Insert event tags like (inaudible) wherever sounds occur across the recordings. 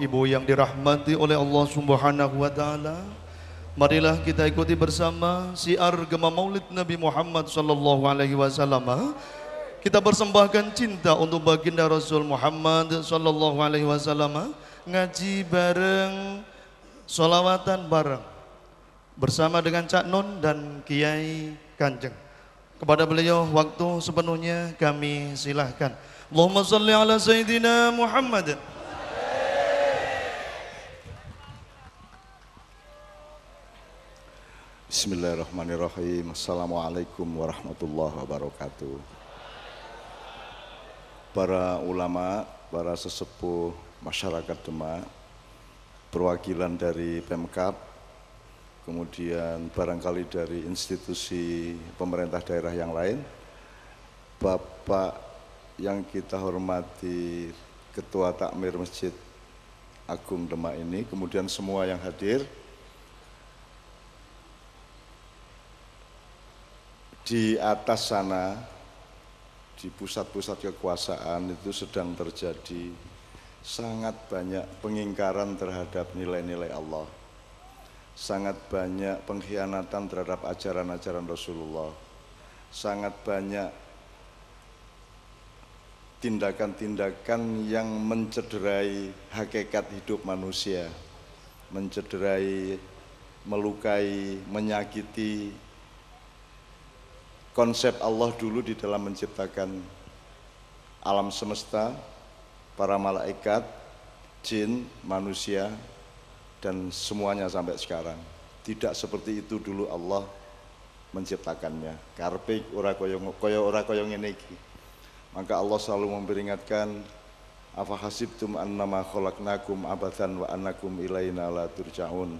Ibu yang dirahmati oleh Allah Subhanahu wa taala. Marilah kita ikuti bersama siar Gema Maulid Nabi Muhammad sallallahu alaihi wasallam. Kita persembahkan cinta untuk baginda Rasul Muhammad sallallahu alaihi wasallam. Ngaji bareng, solawatan bareng bersama dengan Cak Nun dan Kiai Kanjeng. Kepada beliau waktu sepenuhnya kami silahkan. Allahumma salli ala Sayyidina Muhammad. Bismillahirrahmanirrahim. Assalamualaikum warahmatullahi wabarakatuh. Para ulama, para sesepuh masyarakat Demak Perwakilan dari Pemkap Kemudian barangkali dari institusi pemerintah daerah yang lain Bapak yang kita hormati Ketua Takmir Masjid Agung Demak ini Kemudian semua yang hadir di atas sana di pusat-pusat kekuasaan itu sedang terjadi sangat banyak pengingkaran terhadap nilai-nilai Allah. Sangat banyak pengkhianatan terhadap ajaran-ajaran Rasulullah. Sangat banyak tindakan-tindakan yang mencederai hakikat hidup manusia mencederai melukai menyakiti konsep Allah dulu di dalam menciptakan alam semesta, para malaikat, jin, manusia, dan semuanya sampai sekarang. Tidak seperti itu dulu Allah menciptakannya. Karpik ora koyo koyo ora koyo ngene iki. Maka Allah selalu memperingatkan Afa hasibtum annama khalaqnakum abathan wa annakum ilaina la turja'un.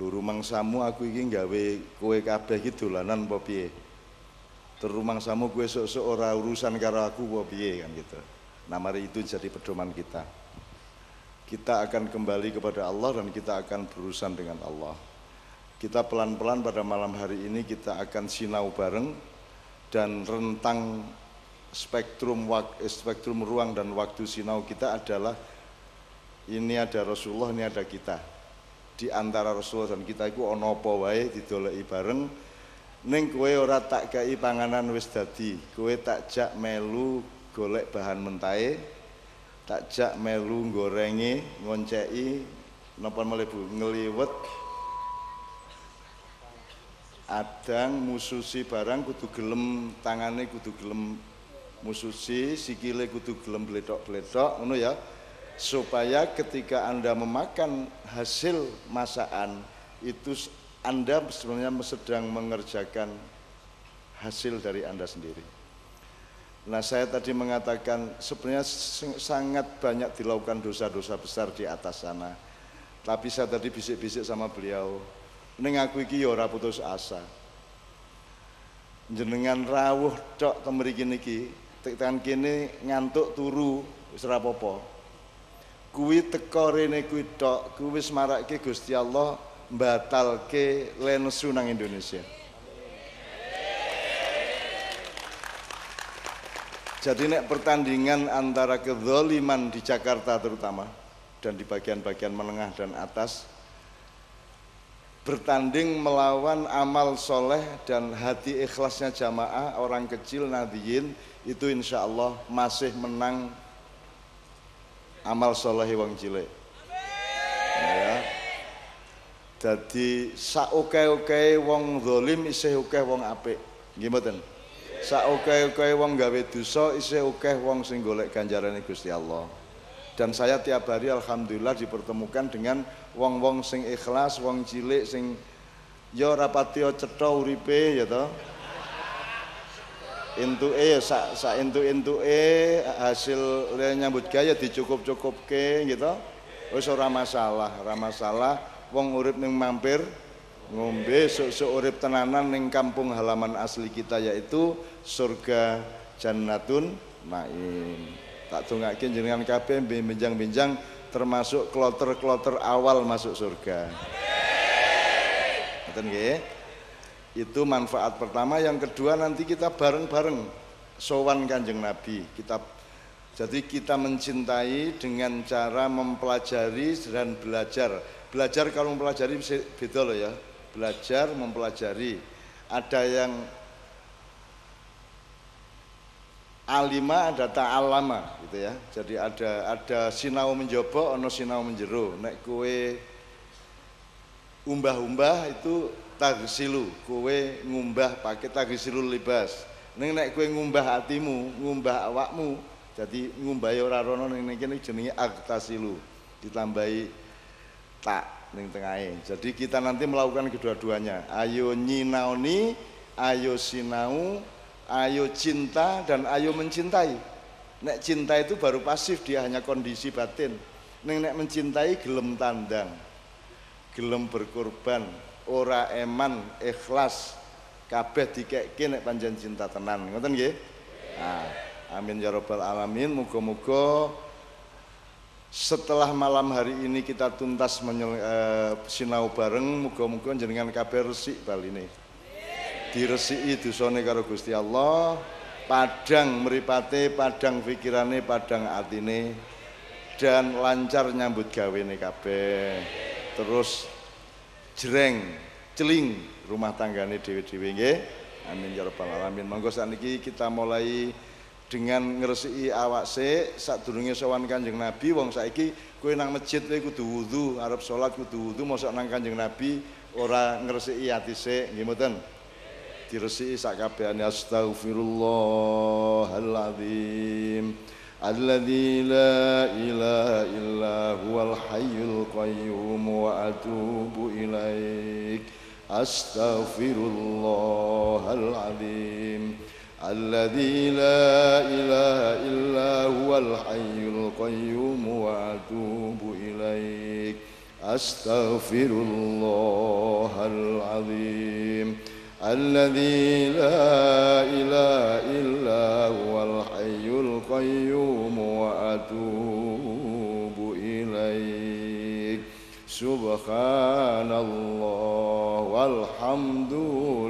Luru mangsamu aku iki gawe kowe kabeh iki dolanan apa? Terumang samu gue sok-sok ora urusan karo aku piye kan gitu. Nah mari itu jadi pedoman kita. Kita akan kembali kepada Allah dan kita akan berurusan dengan Allah. Kita pelan-pelan pada malam hari ini kita akan sinau bareng dan rentang spektrum wak, spektrum ruang dan waktu sinau kita adalah ini ada Rasulullah, ini ada kita. Di antara Rasulullah dan kita itu ono apa wae didoleki bareng Ning kowe ora tak kei panganan wis dadi, kowe tak jak melu golek bahan mentahe, tak jak melu gorengi, ngonceki napa melebu ngeliwet adang mususi barang kudu gelem tangane kudu gelem mususi sikile kudu gelem bledok-bledok ngono ya. Supaya ketika Anda memakan hasil masakan itu anda sebenarnya sedang mengerjakan hasil dari Anda sendiri. Nah saya tadi mengatakan sebenarnya sangat banyak dilakukan dosa-dosa besar di atas sana. Tapi saya tadi bisik-bisik sama beliau, Neng aku iki ya ora putus asa. Jenengan rawuh tok temriki niki, tekan kene ngantuk turu wis ora apa-apa. Kuwi teko rene kuwi tok, kuwi wis marake Gusti Allah ke lensu nang Indonesia. Jadi nek pertandingan antara kezoliman di Jakarta terutama dan di bagian-bagian menengah dan atas bertanding melawan amal soleh dan hati ikhlasnya jamaah orang kecil nadiyin itu insya Allah masih menang amal soleh wong cilik. Ya, Jadi saoke-oke wong zalim isih oke wong apik. Nggih mboten? Saoke-oke wong gawe dosa isih oke wong sing golek ganjarane Gusti Allah. Dan saya tiap hari alhamdulillah dipertemukan dengan wong-wong sing ikhlas, wong cilik sing ya ora pati cetha uripe ya to. Entuke ya sak sak entuk-entuke hasil nyambut gaya dicukup-cukupke gitu. Wis ora masalah, ora masalah wong urip ning mampir ngombe sok-sok urip tenanan ning kampung halaman asli kita yaitu surga jannatun naim. Tak dongake jenengan kabeh benjang-benjang termasuk kloter-kloter awal masuk surga. Nggih? Itu manfaat pertama. Yang kedua nanti kita bareng-bareng sowan kanjeng nabi. Kita Jadi kita mencintai dengan cara mempelajari dan belajar. Belajar kalau mempelajari beda loh ya. Belajar mempelajari. Ada yang alima ada ta'alama gitu ya. Jadi ada ada sinau menjobo ono sinau menjero. Nek kue umbah-umbah itu tagsilu, kue ngumbah pakai tagsilu libas. Neng nek kue ngumbah hatimu, ngumbah awakmu, jadi ngumbah ora rono ning kene jenenge agtasilu. Ditambahi tak ning tengahe. Jadi kita nanti melakukan kedua-duanya. Ayo nyinaoni, ayo sinau, ayo cinta dan ayo mencintai. Nek cinta itu baru pasif dia hanya kondisi batin. Nek nek mencintai gelem tandang. Gelem berkorban, ora eman, ikhlas. Kabeh dikekke nek panjen cinta tenan. Ngoten nggih? Nah, amin ya rabbal alamin. Muga-muga setelah malam hari ini kita tuntas menyel, uh, sinau bareng muga-muga jenengan kabeh resik bal ini. Diresiki dosane karo Gusti Allah padang meripate padang pikirane padang atine dan lancar nyambut gawene kabeh. Terus jreng celing rumah tanggane dhewe-dhewe nggih. Amin ya rabbal alamin. Monggo kita mulai dengan ngresiki awak se sadurunge sowan Kanjeng Nabi wong saiki kowe nang masjid kowe kudu wudu arep salat kudu wudu mosok nang Kanjeng Nabi ora ngresiki ati sik. Nggih mboten? Diresi sakabehane astaghfirullahaladzim alladzi la ilaha illa huwal hayyul qayyum wa atubu ilaik astaghfirullahaladzim الذي لا إله إلا هو الحي القيوم وأتوب إليك. أستغفر الله العظيم. الذي لا إله إلا هو الحي القيوم وأتوب إليك. سبحان الله والحمد لله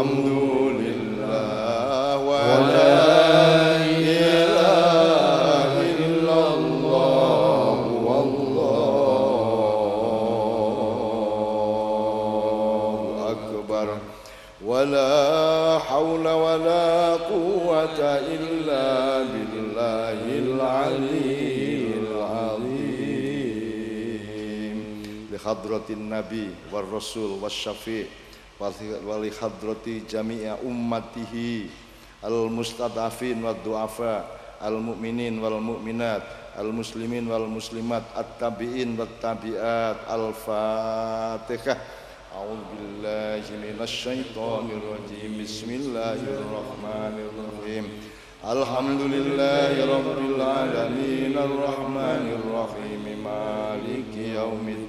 الحمد لله ولا إله إلا الله والله أكبر. ولا حول ولا قوة إلا بالله العلي العظيم. لحضرة النبي والرسول والشفيع. إله إلا الله والله أكبر ولا حول ولا قوة إلا بالله العلي العظيم لحضرة النبي والرسول والشفيع ولحضرة جميع أمته المستضعفين والضعفاء المؤمنين والمؤمنات المسلمين والمسلمات التابعين والتابعات الفاتحة أعوذ بالله من الشيطان الرجيم بسم الله الرحمن الرحيم الحمد لله رب العالمين الرحمن الرحيم مالك يوم الدين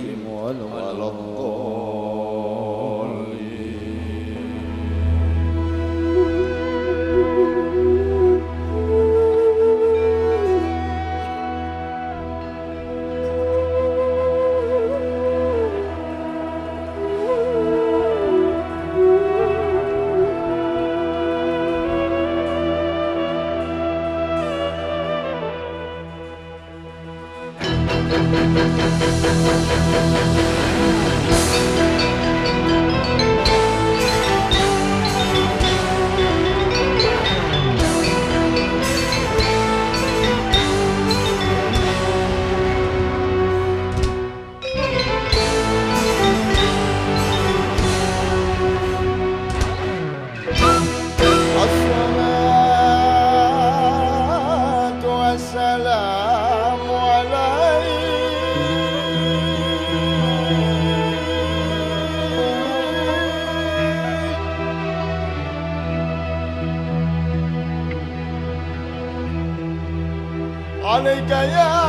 Gaya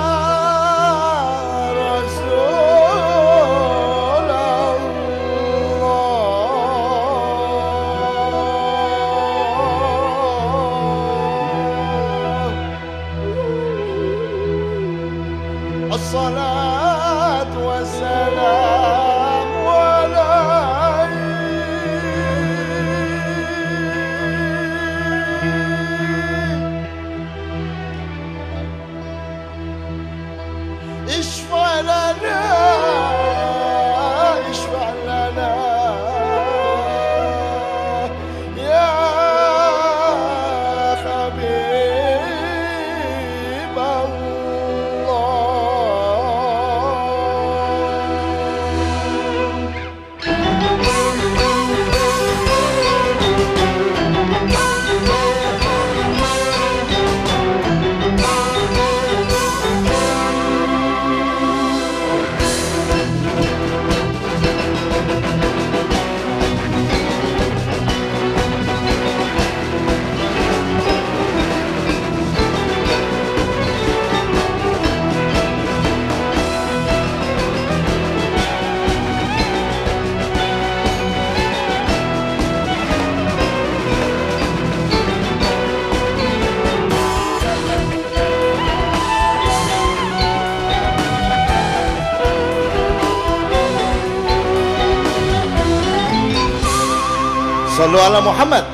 صلوا على محمد.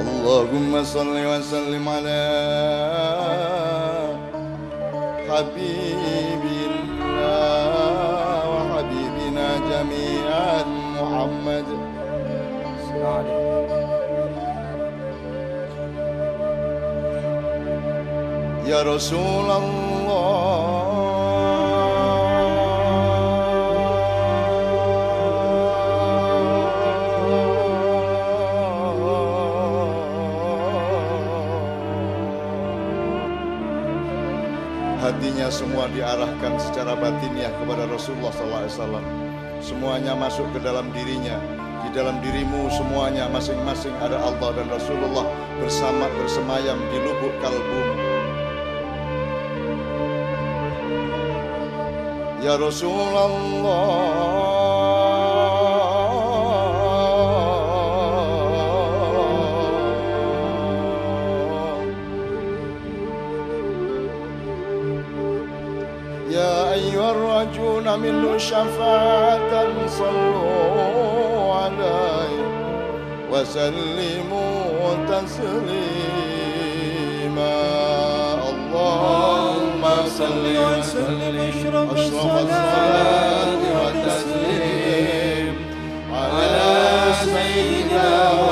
اللهم صل وسلم على يا رسول الله hatinya semua diarahkan secara batiniah kepada Rasulullah SAW. Semuanya masuk ke dalam dirinya. Di dalam dirimu semuanya masing-masing ada Allah dan Rasulullah bersama bersemayam di lubuk kalbumu. Ya Rasulullah يا أيها الرجل من شفاعة صلوا عليه وسلموا تسليما. اللهم صل وسلم. أشرف الصلاة والتسليم على سيدنا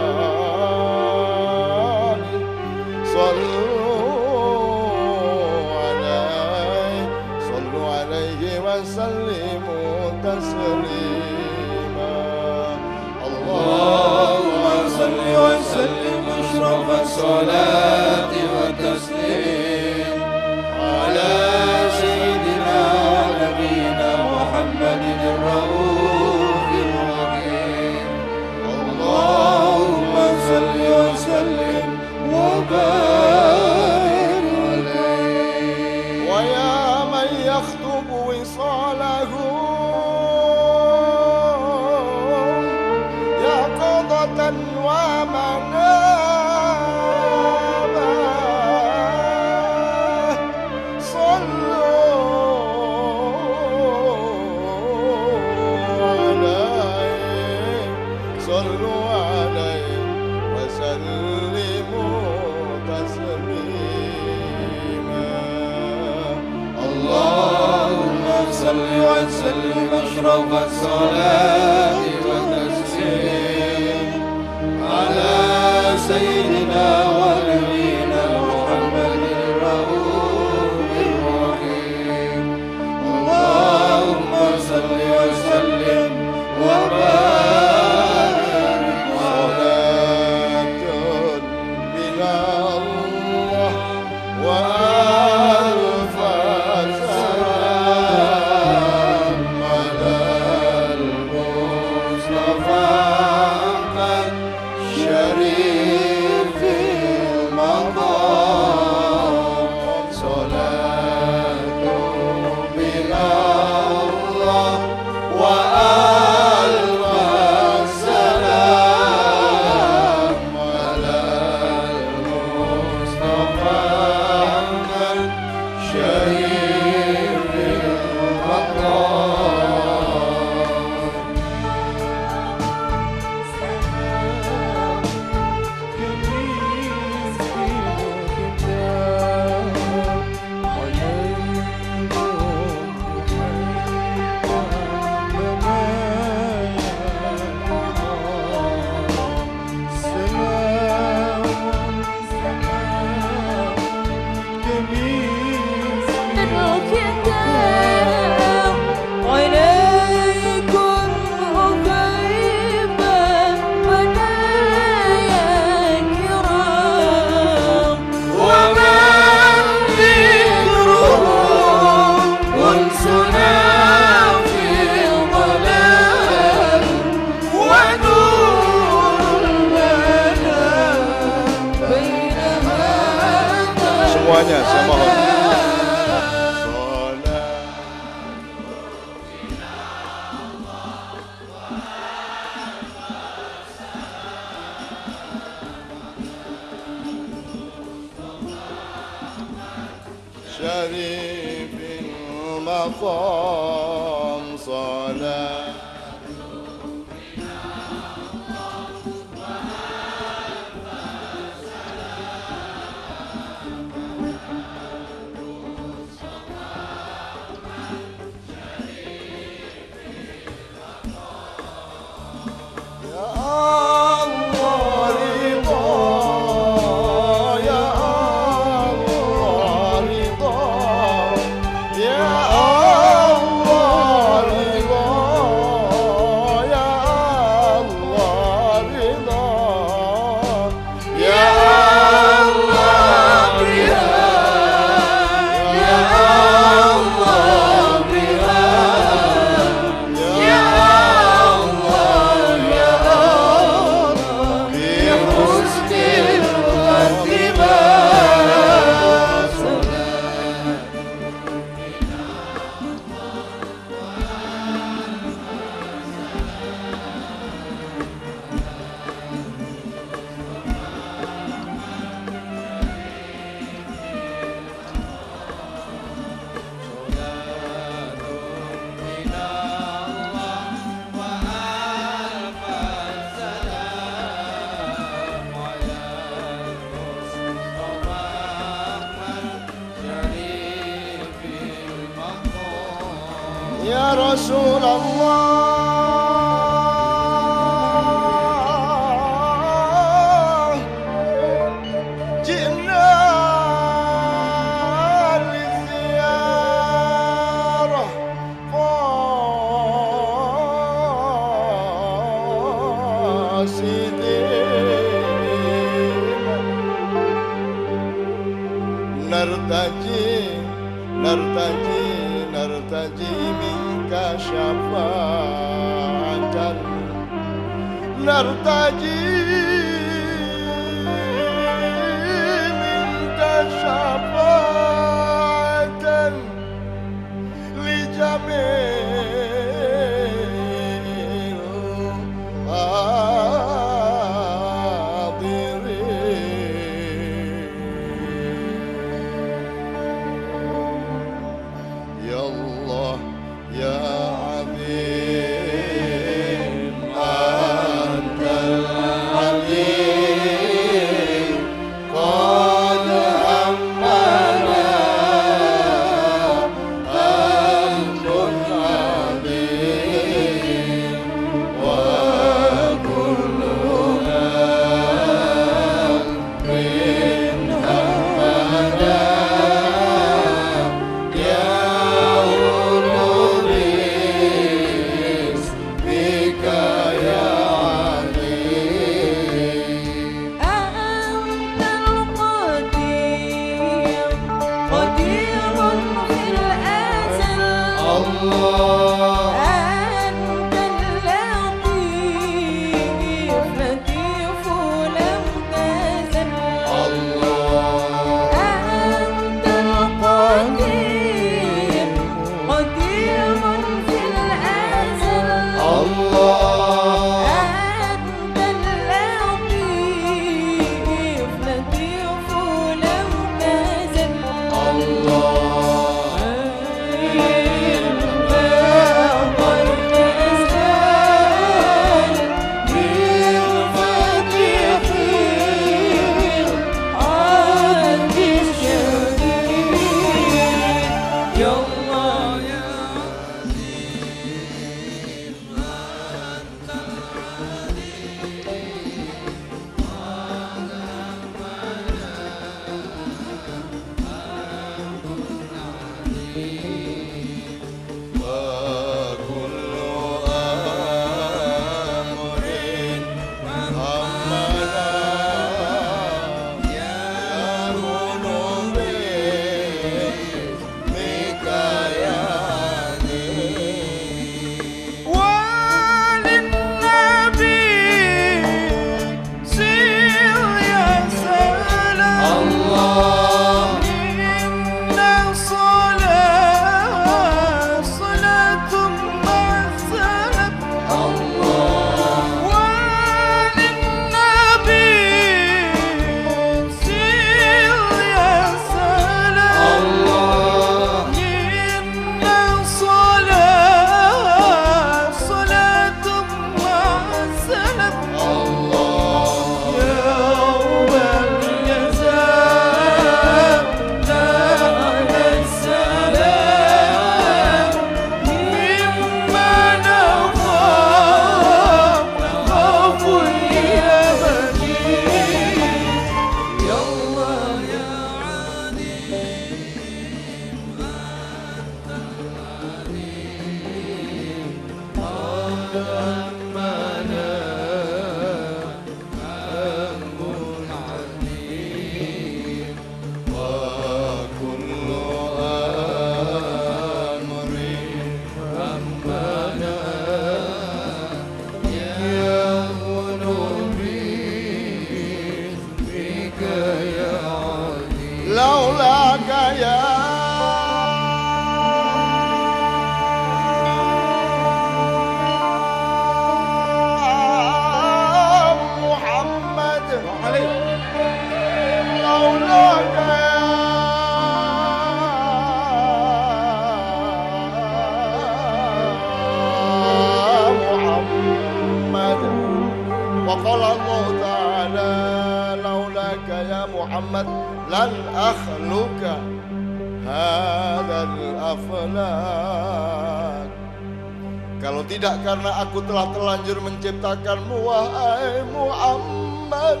telah terlanjur menciptakanmu Wahai Muhammad.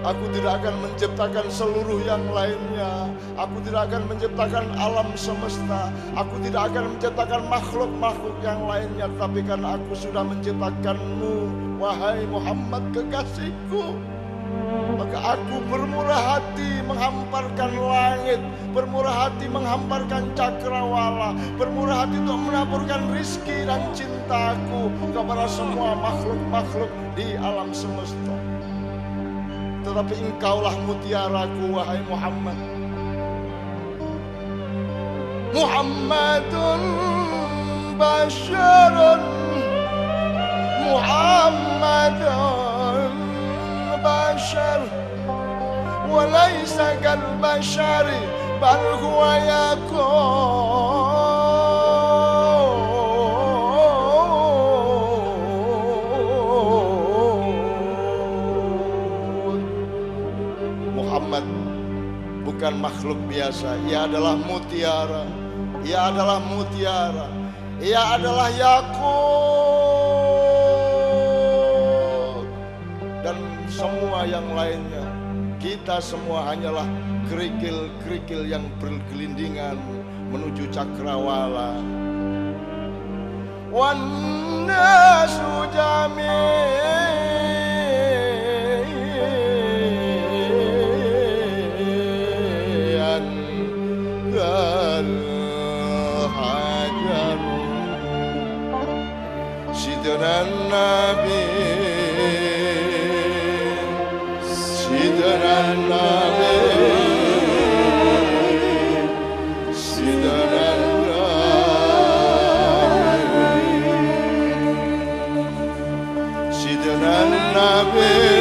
Aku tidak akan menciptakan seluruh yang lainnya. Aku tidak akan menciptakan alam semesta. Aku tidak akan menciptakan makhluk-makhluk yang lainnya. Tapi karena aku sudah menciptakanmu Wahai Muhammad kekasihku maka aku bermurah hati menghamparkan langit, bermurah hati menghamparkan cakrawala, bermurah hati untuk menaburkan rizki dan cintaku kepada semua makhluk-makhluk di alam semesta. Tetapi engkaulah mutiaraku wahai Muhammad. Muhammadun basyarun Muhammadun بشر وليس كالبشر بل هو يكون Muhammad bukan makhluk biasa ia adalah mutiara ia adalah mutiara ia adalah yakut semua yang lainnya kita semua hanyalah kerikil-kerikil yang bergelindingan menuju cakrawala wannasu jami'in الحجر nabi. will.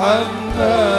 محمد.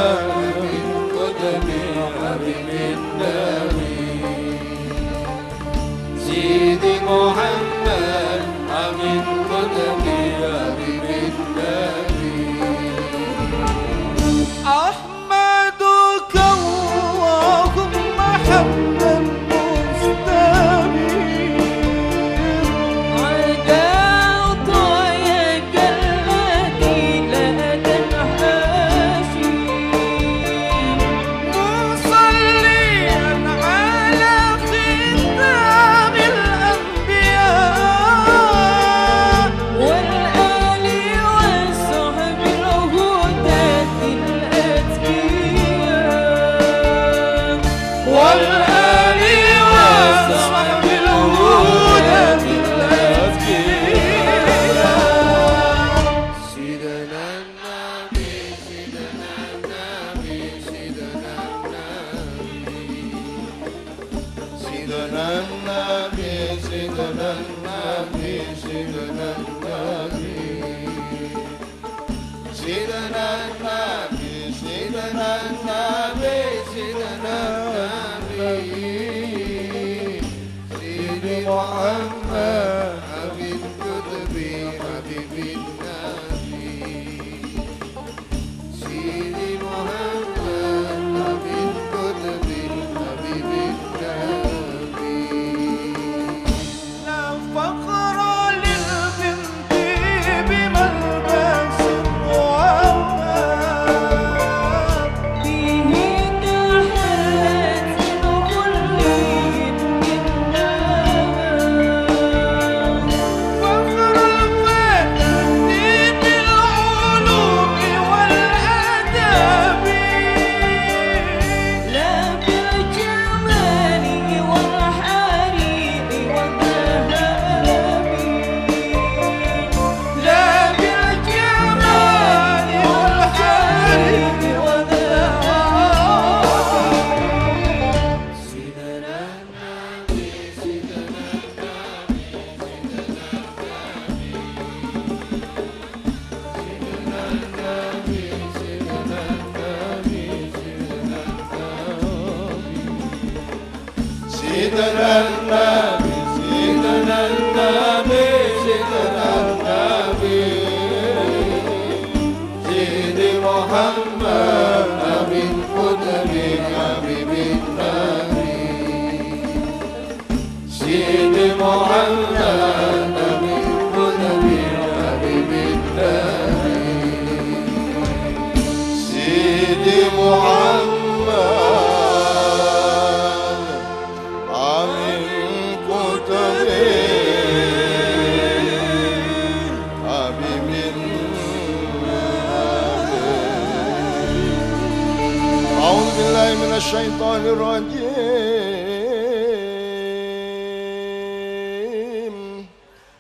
الشيطان الرجيم.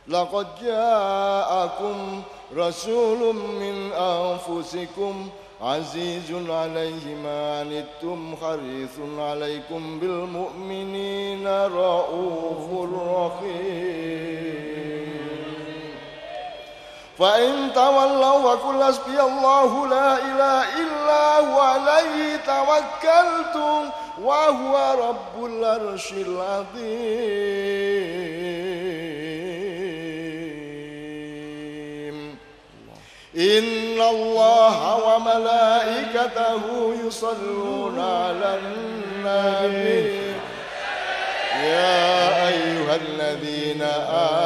لقد جاءكم رسول من أنفسكم عزيز عليه ما عنتم حريص عليكم بالمؤمنين رؤوف رحيم. فإن تولوا فقل حسبي الله لا إله إلا هو عليه توكلت وهو رب العرش العظيم. إن الله وملائكته يصلون على النبي. يا أيها الذين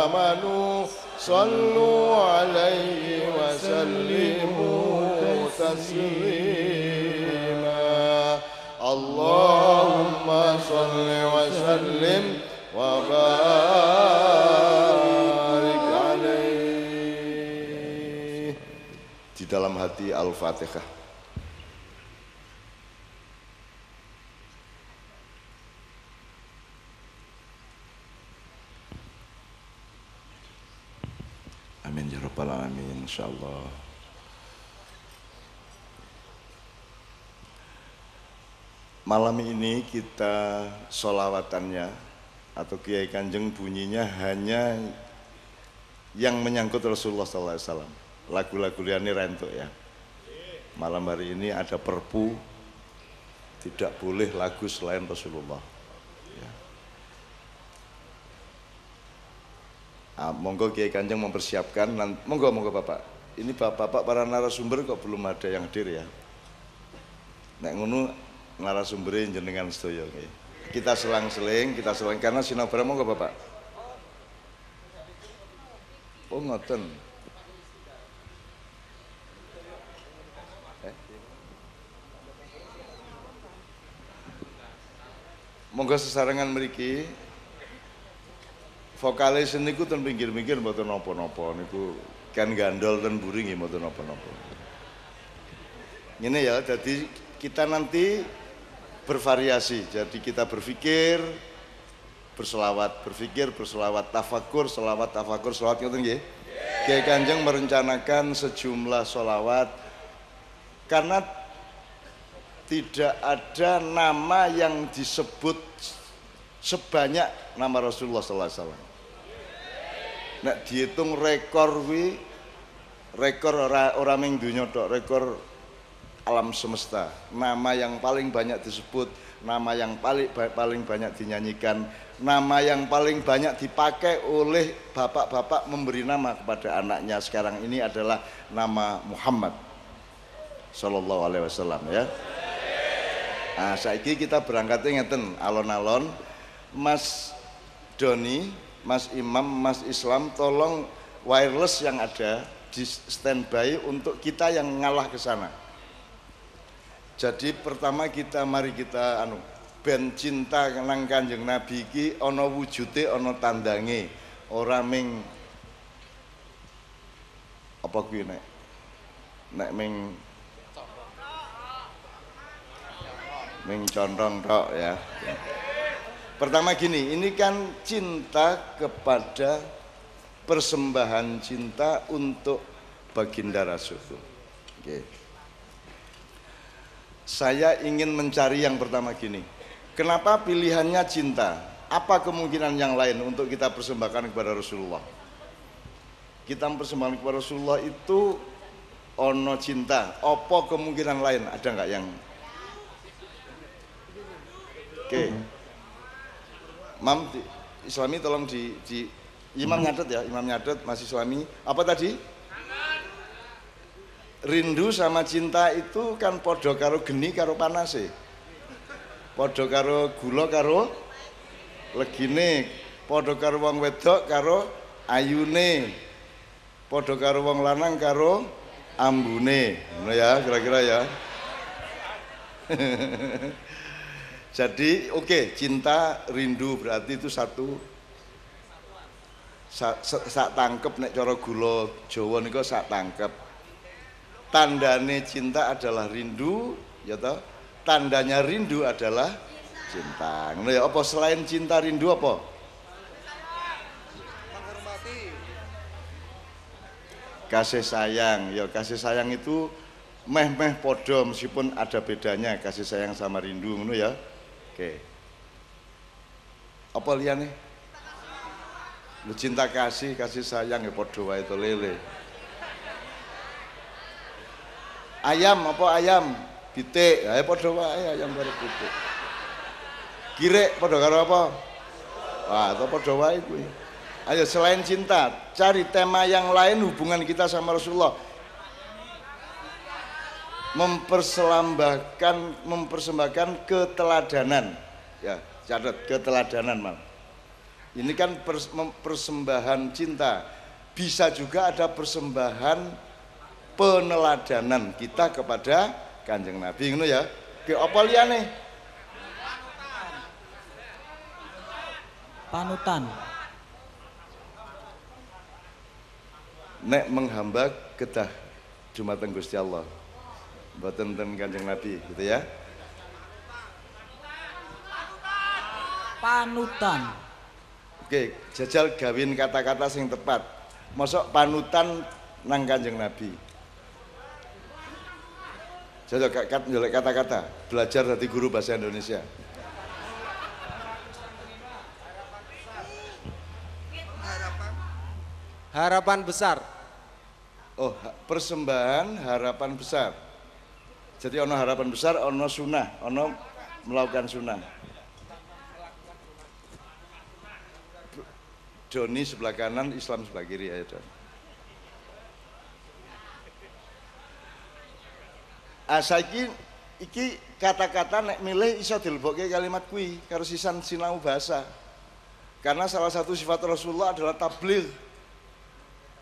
آمنوا صلوا عليه وسلموا تسليما اللهم صل وسلم وبارك عليه di dalam hati Al-Fatihah Amin ya rabbal alamin insyaallah. Malam ini kita solawatannya atau Kiai Kanjeng bunyinya hanya yang menyangkut Rasulullah SAW. Lagu-lagu liane rentuk ya. Malam hari ini ada perpu tidak boleh lagu selain Rasulullah. Ah, monggo Kiai Kanjeng mempersiapkan, monggo monggo Bapak. Ini Bapak-bapak para narasumber kok belum ada yang hadir ya. Nek ngono narasumbernya jenengan sedaya nggih. Kita selang-seling, kita selang karena sinau bareng monggo Bapak. Oh ngoten. Eh? Monggo sesarengan mriki vokalis niku ten pinggir-pinggir mboten napa-napa niku kan gandol ten buri nggih mboten napa-napa. Ini ya, jadi kita nanti bervariasi. Jadi kita berpikir, berselawat, berpikir, berselawat, tafakur, selawat, tafakur, selawat ngoten nggih. Kiai Kanjeng merencanakan sejumlah solawat karena tidak ada nama yang disebut sebanyak nama Rasulullah Sallallahu Alaihi Wasallam. Nek dihitung rekor wi rekor ora ora ming dunya tok, rekor alam semesta. Nama yang paling banyak disebut, nama yang paling paling banyak dinyanyikan, nama yang paling banyak dipakai oleh bapak-bapak memberi nama kepada anaknya sekarang ini adalah nama Muhammad Sallallahu Alaihi Wasallam ya. Nah, saiki kita berangkatnya ngeten alon-alon Mas Doni, Mas Imam, Mas Islam tolong wireless yang ada di standby untuk kita yang ngalah ke sana. Jadi pertama kita mari kita anu ben cinta nang Kanjeng Nabi iki ana wujude ana tandange, ora ming apa kuwi nek nek ming ming condong tok ya. Pertama gini, ini kan cinta kepada persembahan cinta untuk baginda Rasul. Oke. Saya ingin mencari yang pertama gini. Kenapa pilihannya cinta? Apa kemungkinan yang lain untuk kita persembahkan kepada Rasulullah? Kita mempersembahkan kepada Rasulullah itu ono cinta. Apa kemungkinan lain? Ada nggak yang? Oke. Mam di- Islami tolong di, di Imam nyatet ya, Imam nyatet masih Islami. Apa tadi? Rindu sama cinta itu kan podo karo geni karo panase. Podo karo gula karo legine, podo karo wong wedok karo ayune. Podo karo wong lanang karo ambune. Ngono ya, kira-kira ya. (laughs) Jadi oke cinta rindu berarti itu satu sak, sak, sak tangkep nek cara gula Jawa niku sak tangkep. Tandane cinta adalah rindu, ya toh? Tandanya rindu adalah cinta. Ngono ya apa selain cinta rindu apa? kasih sayang. Ya kasih sayang itu meh-meh podo meskipun ada bedanya kasih sayang sama rindu ngono ya. Oke. Apa liyane? Lu cinta kasih, kasih sayang ya wae to lele. Ayam apa ayam? Pitik, ya podo wae ayam karo pitik. Kirek podo karo apa? Wah, itu podo wae kuwi. Ayo selain cinta, cari tema yang lain hubungan kita sama Rasulullah. Mempersembahkan mempersembahkan keteladanan. Ya, catat keteladanan, Mal. Ini kan pers- persembahan cinta. Bisa juga ada persembahan peneladanan kita kepada Kanjeng Nabi ngono ya. Ke apa liyane? panutan nek menghamba kedah Jumateng Gusti Allah. Mboten ten Kanjeng Nabi gitu ya. panutan Oke, jajal gawin kata-kata sing tepat. Mosok panutan nang Kanjeng Nabi. Jajal kata-kata, belajar dari guru bahasa Indonesia. Harapan besar. Oh, ha- persembahan harapan besar. Jadi ono harapan besar, ono sunnah, ono melakukan sunnah. Doni sebelah kanan, Islam sebelah kiri ya Don. Asaiki iki kata-kata nek milih iso dilebokke kalimat kui karo sisan sinau bahasa. Karena salah satu sifat Rasulullah adalah tabligh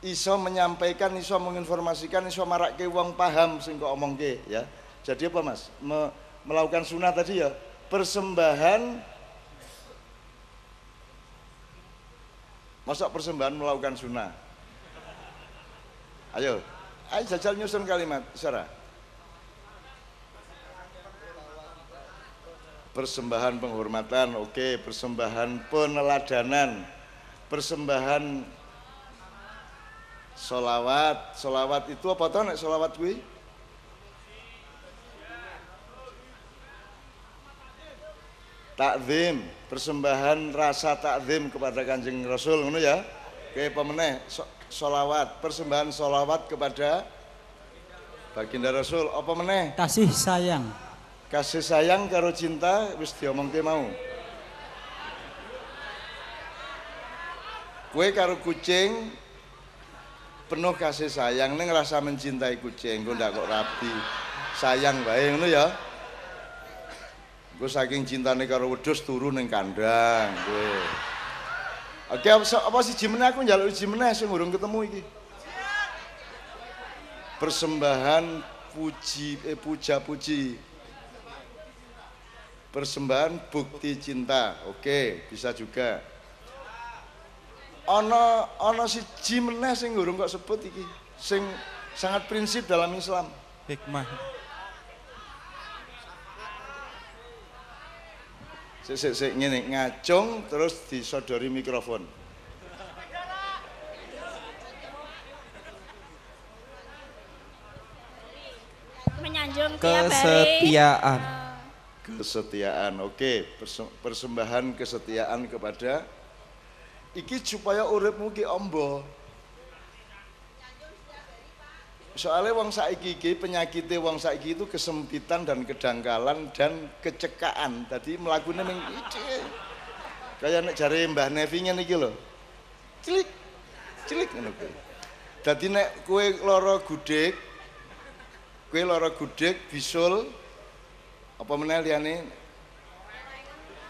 iso menyampaikan, iso menginformasikan, iso marake wong paham sing kok omongke ya. Jadi apa Mas? Me- melakukan sunnah tadi ya, persembahan Masa persembahan melakukan sunnah? Ayo, ayo jajal nyusun kalimat, Sarah. Persembahan penghormatan, oke. Persembahan peneladanan, persembahan solawat solawat itu apa tau nek solawat kuwi takzim persembahan rasa takzim kepada kanjeng rasul ngono ya. Oke pemeneh so, solawat persembahan solawat kepada baginda rasul apa meneh? Kasih sayang. Kasih sayang karo cinta wis diomongke mau. Kue karo kucing penuh kasih sayang. Ning rasa mencintai kucing gue ndak kok rapi. Sayang bae ngono ya gue saking cintane karo wedhus turu ning kandang gue Oke, apa, apa sih jimeneh aku njaluk jimeneh sing urung ketemu iki. Persembahan puji eh puja puji. Persembahan bukti cinta. Oke, bisa juga. Ana ana siji meneh sing urung kok sebut iki. Sing sangat prinsip dalam Islam. Hikmah. Sik sik sik ngene ngacung terus disodori mikrofon. menyanjung Kesetiaan. Kesetiaan. Oke, perse- persembahan kesetiaan kepada iki supaya uripmu ki ombo. Soalnya wong saiki iki penyakitnya wong saiki itu kesempitan dan kedangkalan dan kecekaan. Tadi melakukannya ning iki. Kayak nek jare Mbah Nevi ngene iki lho. Cilik. Cilik kuwi. Dadi nek kowe lara gudeg, kowe lara gudeg bisul apa meneh liyane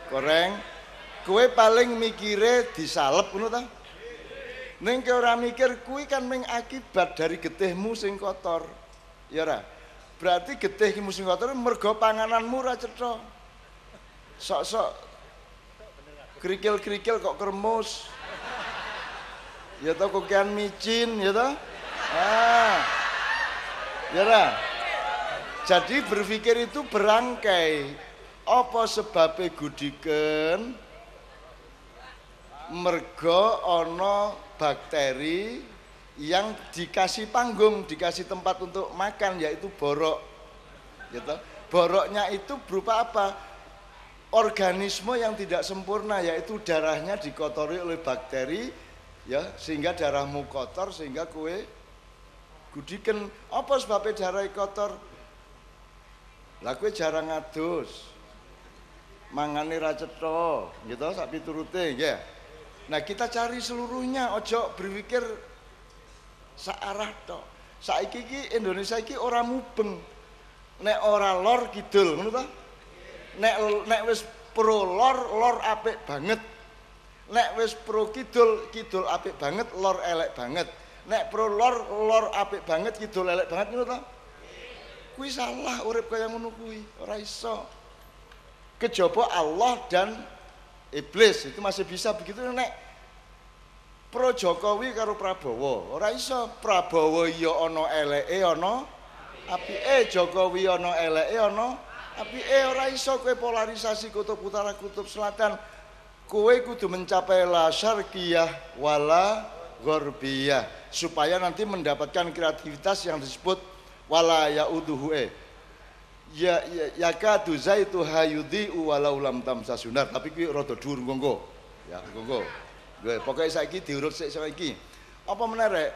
goreng kowe paling mikire disalep ngono ta ning kowe ora mikir kuwi kan ming akibat dari getihmu sing kotor. Ya ora? Berarti getihmu sing kotor mergo pangananmu ora cetha. Sok-sok kerikil-kerikil kok kermus ya toh kokean micin ya toh? Ah. Ya ora? Jadi berpikir itu berangkai. Apa sebabnya gudiken? Mergo ana bakteri yang dikasih panggung, dikasih tempat untuk makan yaitu borok. Gitu. Boroknya itu berupa apa? Organisme yang tidak sempurna yaitu darahnya dikotori oleh bakteri ya sehingga darahmu kotor sehingga kue gudiken apa sebabnya darah kotor lah jarang ngadus mangane ra cetha gitu sapi turute ya nah kita cari seluruhnya. Ojo berpikir searah to saiki iki Indonesia iki ora mubeng. Nek ora lor kidul ngono ta? Nek nek wis pro lor lor apik banget. Nek wis pro kidul kidul apik banget lor elek banget. Nek pro lor lor apik banget kidul elek banget ngono ta? Kuwi salah urip kaya ngono kuwi. Ora iso. Kejaba Allah dan iblis itu masih bisa begitu nek pro Jokowi karo Prabowo. Ora iso Prabowo ya ana eleke ana apike Jokowi ana eleke ana apike. Ora iso kowe polarisasi kutub utara kutub selatan. Kowe kudu mencapai la syarqiyah wala gharbiyah supaya nanti mendapatkan kreativitas yang disebut wala yauduhu eh ya ya yakadu zaitu hayudi walau lam tamsa sunar. Tapi kuwi rada dhuwur nggo ya nggo gue pokoknya saiki diurut sik saiki. Apa menarik?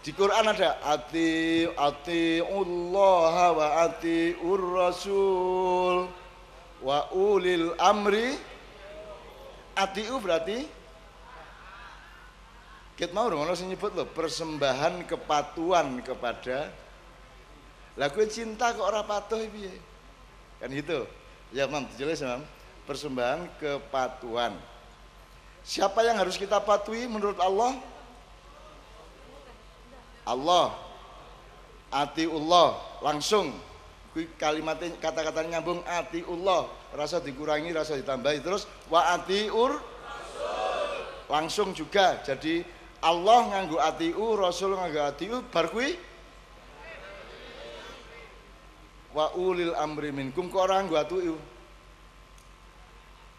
Di Quran ada ati ati Allah wa ati ur rasul wa ulil amri. Atiu berarti kita mau ngono sing nyebut lho persembahan kepatuhan kepada lah cinta kok ora patuh piye? Kan gitu. Ya, Mam, jelas, Mam. Persembahan kepatuhan. Siapa yang harus kita patuhi menurut Allah? Allah. Atiullah langsung kalimatnya kata-katanya nyambung atiullah rasa dikurangi rasa ditambahi terus wa atiur langsung juga jadi Allah nganggu atiu Rasul nganggu atiu bar kuwi wa ulil amri minkum kok orang gua tuh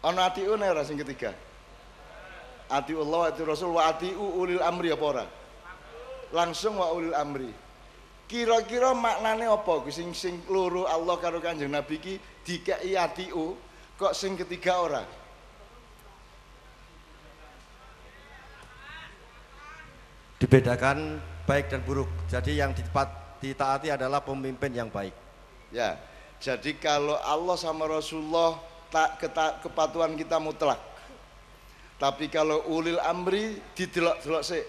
ana atiu nek ora sing ketiga? Ati Allah ati Rasul wa atiu ulil amri apa ora? Langsung wa ulil amri. Kira-kira maknane apa? Sing sing loro Allah karo Kanjeng Nabi ki dikeki atiu kok sing ketiga ora? Dibedakan baik dan buruk. Jadi yang ditaati adalah pemimpin yang baik Ya, jadi kalau Allah sama Rasulullah tak keta, kepatuhan kita mutlak. Tapi kalau ulil amri didelok-delok sik.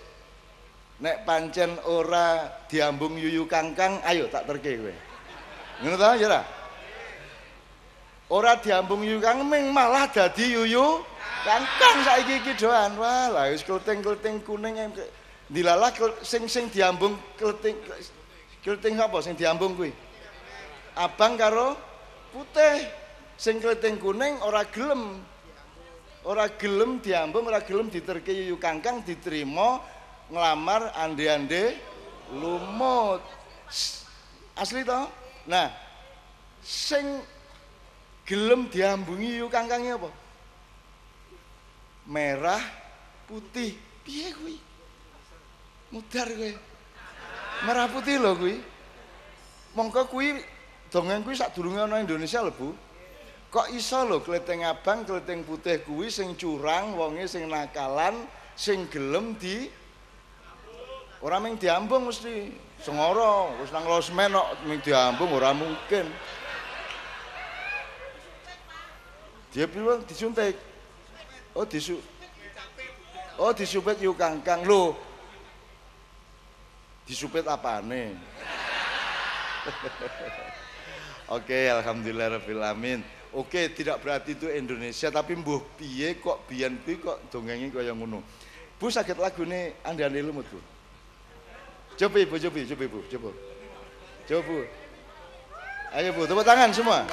Nek pancen ora diambung yuyu kangkang, ayo tak terke kowe. Ngono ta ya Ora diambung yuyu kangkang malah dadi yuyu kangkang saiki iki doan. Wah, lah wis kleting-kleting kuning dilalah sing sing diambung kleting kleting apa sing diambung kuwi? Abang karo putih. Sing kleting kuning ora gelem. Ora gelem diambung ora gelem diterke yuyu kangkang diterima ngelamar ande-ande lumut. Asli toh nah sing gelem diambungi yuyu kangkangnya apa? Merah putih. Piye kuwi? Mudar kuwi. Merah putih lho kuwi. Mongko kuwi dongeng kuwi sadurunge ana Indonesia lho Bu. Kok iso lho kleting abang kleting putih kuwi sing curang wonge sing nakalan sing gelem di ora mung diambung mesti. Sengoro wis nang losmen kok mung diambung ora mungkin. Dia bilang disuntik. Oh disu oh disupet yuk kangkang lo disupet apane (laughs) Oke, alhamdulillah rabbil. Oke, tidak berarti itu Indonesia tapi mbuh piye kok biyen kuwi kok dongenge kaya ngono. Bu sakit lagu nih andane lumut, Bu. Coba Ibu, coba, coba Ibu, coba. Coba. Ayo Bu, tepuk tangan semua.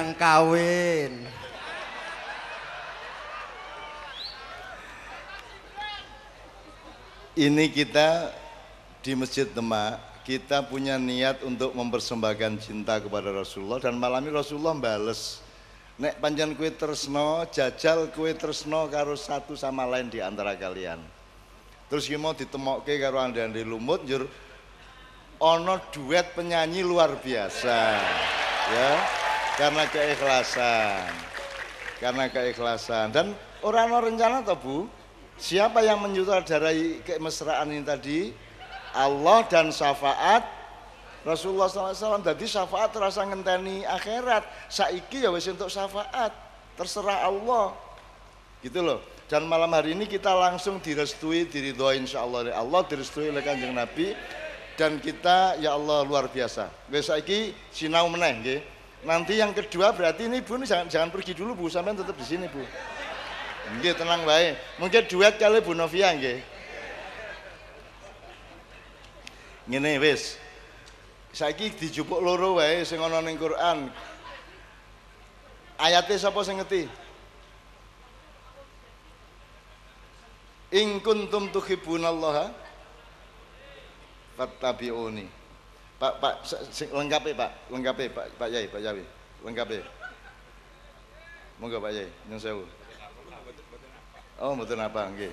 Ndang kawin. Ini kita di Masjid Demak, kita punya niat untuk mempersembahkan cinta kepada Rasulullah dan malam ini Rasulullah bales. Nek panjang kue tresno, jajal kue tresno karo satu sama lain di antara kalian. Terus ki mau ditemokke karo Andandi Lumut njur ono duet penyanyi luar biasa. Ya, karena keikhlasan. Karena keikhlasan dan orang orang rencana toh Bu, Siapa yang menyutradarai kemesraan ini tadi? Allah dan syafaat Rasulullah SAW. Jadi syafaat terasa ngenteni akhirat. Saiki ya wis untuk syafaat. Terserah Allah. Gitu loh. Dan malam hari ini kita langsung direstui, diridhoi insya Allah oleh Allah, direstui oleh kanjeng Nabi. Dan kita ya Allah luar biasa. Wis saiki sinau meneh nggih. Nanti yang kedua berarti ini Bu ini jangan jangan pergi dulu Bu, sampean tetap di sini Bu. Nggih tenang baik. Mungkin duet kali Bu Novia nggih. Ngene wis. Saiki dijupuk loro wae sing ana ning Quran. Ayate sapa sing ngerti? In kuntum tuhibbunallaha fattabi'uni. Pak Pak sing lengkape Pak, lengkape Pak Pak Yai, Pak Yawi. Lengkape. Monggo Pak Yai, nyun sewu. Oh, mboten apa nggih.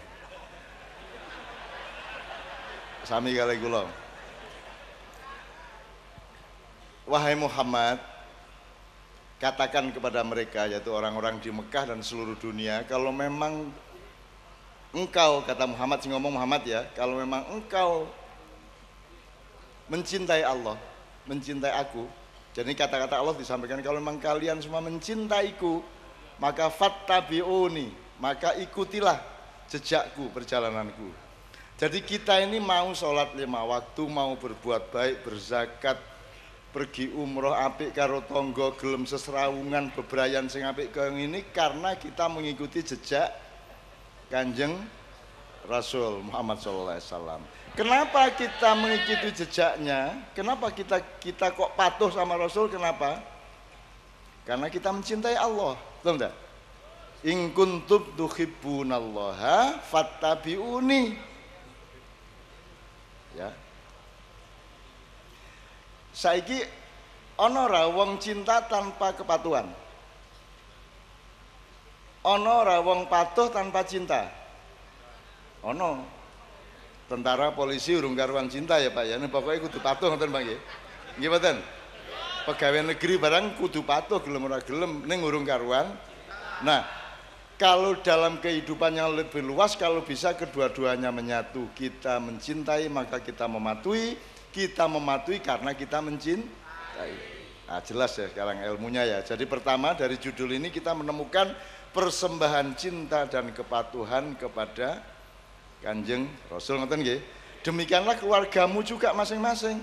Sami kali kula. Wahai Muhammad, katakan kepada mereka yaitu orang-orang di Mekah dan seluruh dunia kalau memang engkau kata Muhammad sing ngomong Muhammad ya, kalau memang engkau mencintai Allah, mencintai aku. Jadi kata-kata Allah disampaikan kalau memang kalian semua mencintaiku, maka fattabi'uni, maka ikutilah jejakku, perjalananku. Jadi kita ini mau sholat lima waktu, mau berbuat baik, berzakat, pergi umroh apik karo tonggo gelem sesrawungan bebrayan sing apik ini karena kita mengikuti jejak Kanjeng Rasul Muhammad SAW. Kenapa kita mengikuti jejaknya? Kenapa kita kita kok patuh sama Rasul? Kenapa? Karena kita mencintai Allah, betul enggak? In kuntum tuhibbunallaha fattabi'uni. Ya. Saiki ana ora wong cinta tanpa kepatuhan? Ana ora wong patuh tanpa cinta? Ana. Tentara polisi urung karuan cinta ya Pak ya. Ini pokoknya kudu patuh ngoten nggih. Nggih mboten? Pegawai negeri barang kudu patuh gelem ora gelem ning urung karuan. Nah, kalau dalam kehidupan yang lebih luas kalau bisa kedua-duanya menyatu kita mencintai maka kita mematuhi kita mematuhi karena kita mencintai nah, jelas ya sekarang ilmunya ya jadi pertama dari judul ini kita menemukan persembahan cinta dan kepatuhan kepada kanjeng Rasul ngoten nggih demikianlah keluargamu juga masing-masing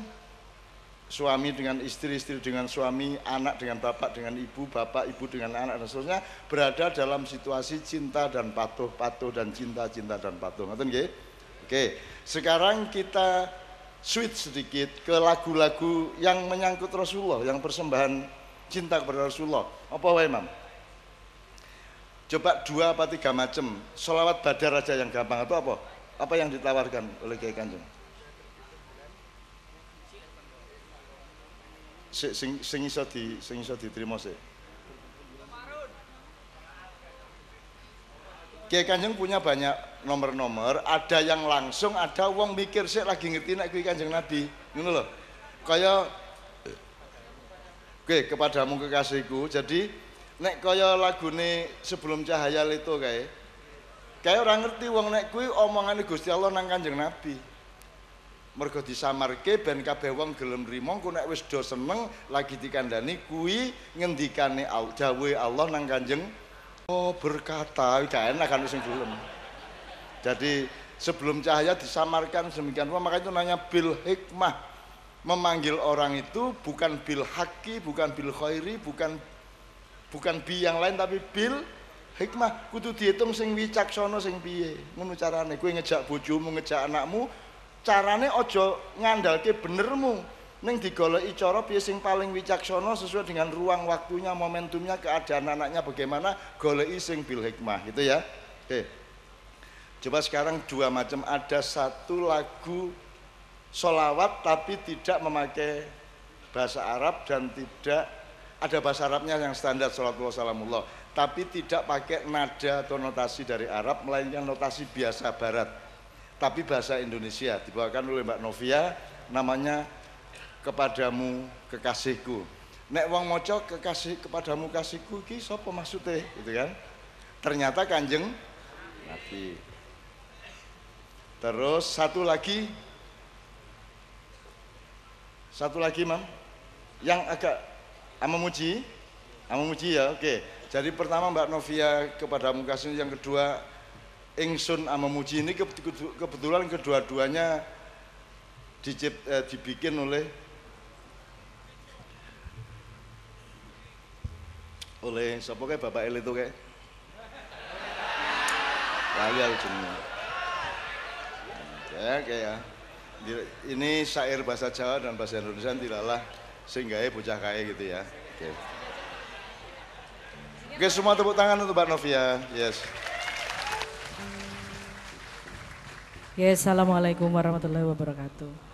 suami dengan istri, istri dengan suami, anak dengan bapak, dengan ibu, bapak, ibu dengan anak dan seterusnya berada dalam situasi cinta dan patuh, patuh dan cinta, cinta dan patuh. Ngerti nggih? Oke, sekarang kita switch sedikit ke lagu-lagu yang menyangkut Rasulullah, yang persembahan cinta kepada Rasulullah. Apa wae, Imam? Coba dua apa tiga macam. Solawat badar aja yang gampang atau apa? Apa yang ditawarkan oleh Kiai Kanjeng? sing sing iso di sing iso diterima sih. Kiai Kanjeng punya banyak nomor-nomor, ada yang langsung, ada wong mikir sih lagi ngerti nek kuwi Kanjeng Nabi. Ngono lho. Kaya Oke, kepadamu kekasihku. Jadi nek kaya lagune sebelum cahaya itu kae. Kayak orang ngerti wong nek kuwi omongane Gusti Allah nang Kanjeng Nabi mergo disamarke ben kabeh wong gelem nrimo engko nek wis do seneng lagi dikandani kuwi ngendikane dawe Allah nang Kanjeng oh berkata gak enak kan sing gelem jadi sebelum cahaya disamarkan semikian rupa maka itu nanya bil hikmah memanggil orang itu bukan bil haki bukan bil khairi bukan bukan bi yang lain tapi bil hikmah. Kudu dihitung sing wicaksana sing piye. Ngono carane. Kowe ngejak bojomu ngejak anakmu carane ojo ngandalke benermu. Ning digoleki cara piye sing paling wicaksana sesuai dengan ruang waktunya momentumnya keadaan anaknya bagaimana goleki sing bil hikmah gitu ya. Oke. Coba sekarang dua macam. Ada satu lagu solawat tapi tidak memakai bahasa Arab dan tidak ada bahasa Arabnya yang standar sallallahu salamullah. Tapi tidak pakai nada atau notasi dari Arab melainkan notasi biasa barat. Tapi bahasa Indonesia dibawakan oleh Mbak Novia namanya kepadamu kekasihku. Nek wong moco kekasih kepadamu kasihku ki sapa maksudnya gitu kan? Ternyata kanjeng Nabi. Terus satu lagi. Satu lagi mam. Yang agak amemuji amemuji ya oke. Jadi pertama Mbak Novia kepadamu kasih yang kedua ingsun sama muji ini kebetulan kedua-duanya eh, dibikin oleh oleh siapa kayak? Bapak El itu kayak. Aku jenenge ya kayak ini syair bahasa Jawa dan bahasa Indonesia tidaklah sehingga bocah kaya gitu ya. Oke. Oke semua tepuk tangan untuk Mbak Novia. Yes. Ya, Assalamualaikum warahmatullahi wabarakatuh.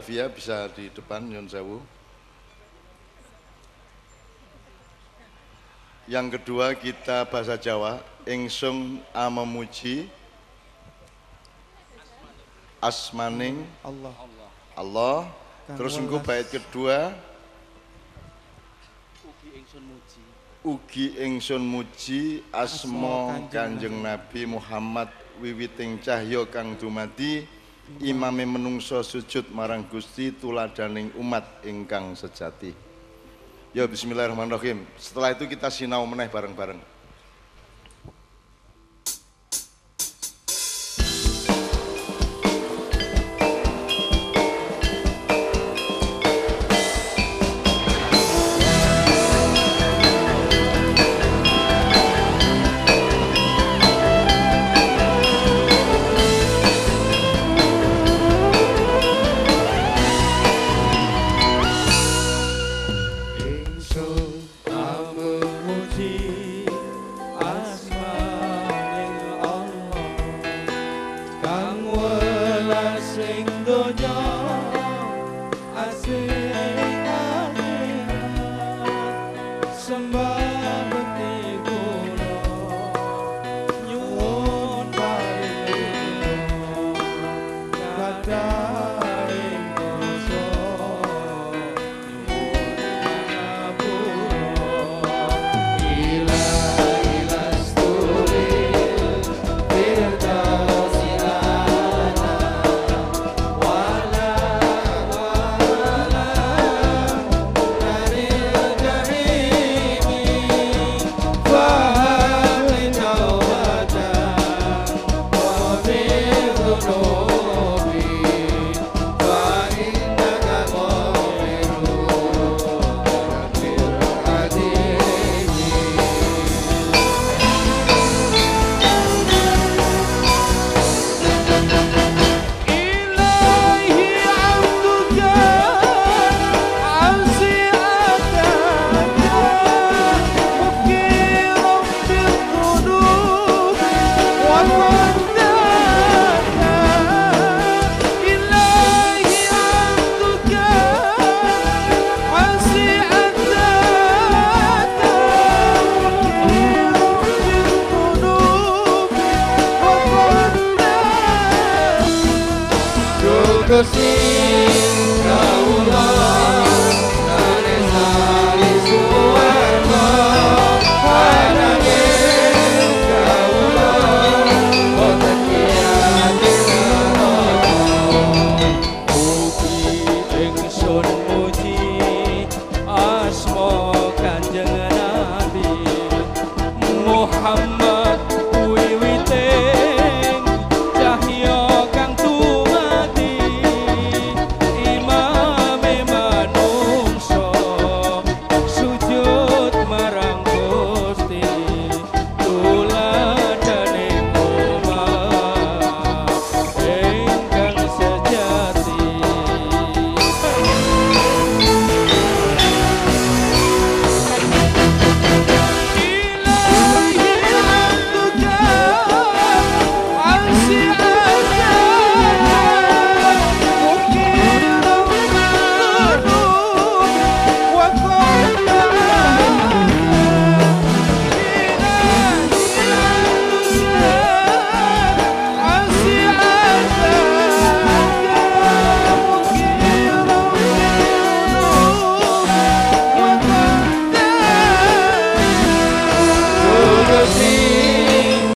Mbak Via bisa di depan, Nyun Sewu. Yang kedua kita bahasa Jawa, Ingsung Amemuji, Asmaning. Allah. Allah. Terus engko bait kedua, Ugi ingsun muji. Asma Kanjeng Nabi Muhammad wiwiting cahya kang dumadi imame menungso sujud marang Gusti tuladaning umat ingkang sejati. Ya bismillahirrahmanirrahim. Setelah itu kita sinau meneh bareng-bareng.